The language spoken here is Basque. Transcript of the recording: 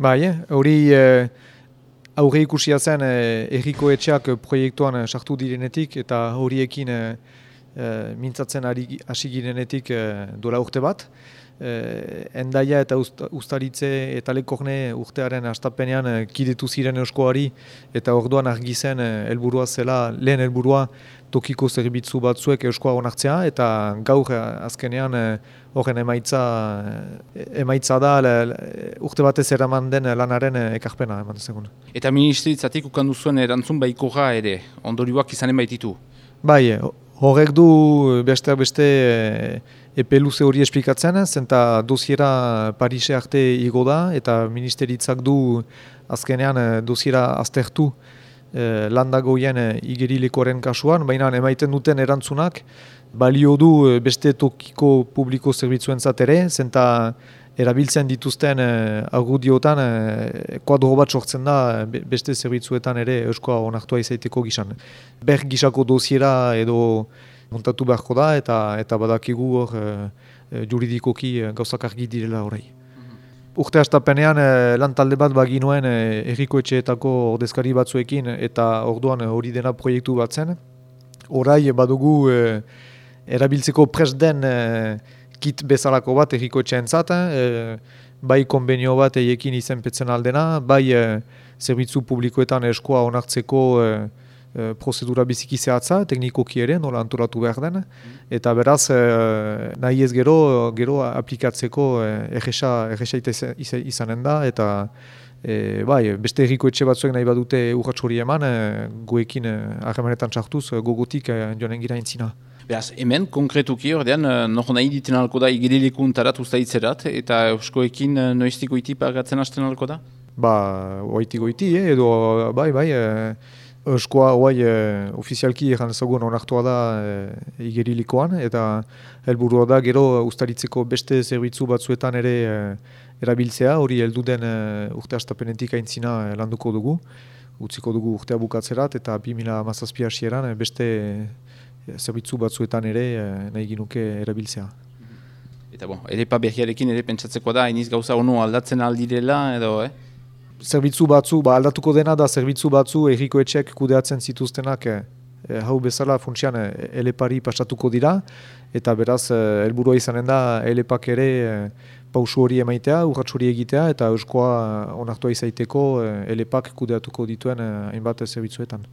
Bai, hori eh, aurre ikusia zen eh, erriko etxeak proiektuan sartu direnetik eta horiekin eh, eh, mintzatzen hasi girenetik eh, dola urte bat. Eh, endaia eta ustaritze eta lekorne urtearen astapenean eh, kidetu ziren euskoari eta orduan argi zen eh, helburua zela, lehen helburua tokiko zerbitzu batzuek euskoa onartzea eta gaur azkenean horren emaitza, emaitza da urte batez eraman den lanaren ekarpena eman zegoen. Eta ministeritzatik ukandu zuen erantzun baikorra ere, ondorioak izanen baititu? Bai, horrek du beste beste epe luze hori esplikatzen, zenta dosiera Parise arte igo da, eta ministeritzak du azkenean eh, dosiera aztertu e, landagoien e, igerilekoaren kasuan, baina emaiten duten erantzunak, balio du beste tokiko publiko zerbitzuen zatere, zenta erabiltzen dituzten e, argudiotan e, kuadro bat sortzen da beste zerbitzuetan ere euskoa onartua izaiteko gizan. Ber gisako dosiera edo montatu beharko da eta eta badakigu hor e, juridikoki gauzak argi direla horrei. Urte astapenean lan talde bat baginuen e, erriko etxeetako ordezkari batzuekin eta orduan hori dena proiektu bat zen. Horai badugu erabiltzeko pres den kit bezalako bat erriko etxeen zaten, bai konbenio bat eiekin izenpetzen aldena, bai zerbitzu publikoetan eskoa onartzeko e, prozedura biziki zehatza, teknikoki ere, nola antolatu behar den, eta beraz, e, nahi ez gero, gero aplikatzeko e, egesa izanen da, eta e, bai, beste erriko etxe batzuek nahi badute urratxori eman, e, guekin harremanetan txartuz, gogotik e, joanen gira entzina. Beraz, hemen, konkretuki ordean, nor nahi diten alko da igerilekun tarat ustaitzerat, eta euskoekin noiztiko iti pagatzen hasten alko da? Ba, oitiko iti, eh, edo, bai, bai, Euskoa hoai e, ofizialki egan ezagun onartua da e, igerilikoan eta helburua da gero ustaritzeko beste zerbitzu batzuetan ere e, erabiltzea hori heldu den e, urte astapenetik aintzina e, landuko dugu utziko dugu urtea bukatzerat eta 2000 mazazpi hasieran beste zerbitzu batzuetan ere e, nahi ginuke erabiltzea. Eta bon, ere pa behiarekin ere pentsatzeko da, iniz gauza honu aldatzen aldirela edo, eh? Zerbitzu batzu, ba, aldatuko dena da zerbitzu batzu erriko etxek kudeatzen zituztenak e, hau bezala funtsian e, elepari pasatuko dira eta beraz helburua izanen da elepak ere e, pausu hori emaitea, urratsu hori egitea eta euskoa onartua izaiteko e, elepak kudeatuko dituen hainbat zerbitzuetan.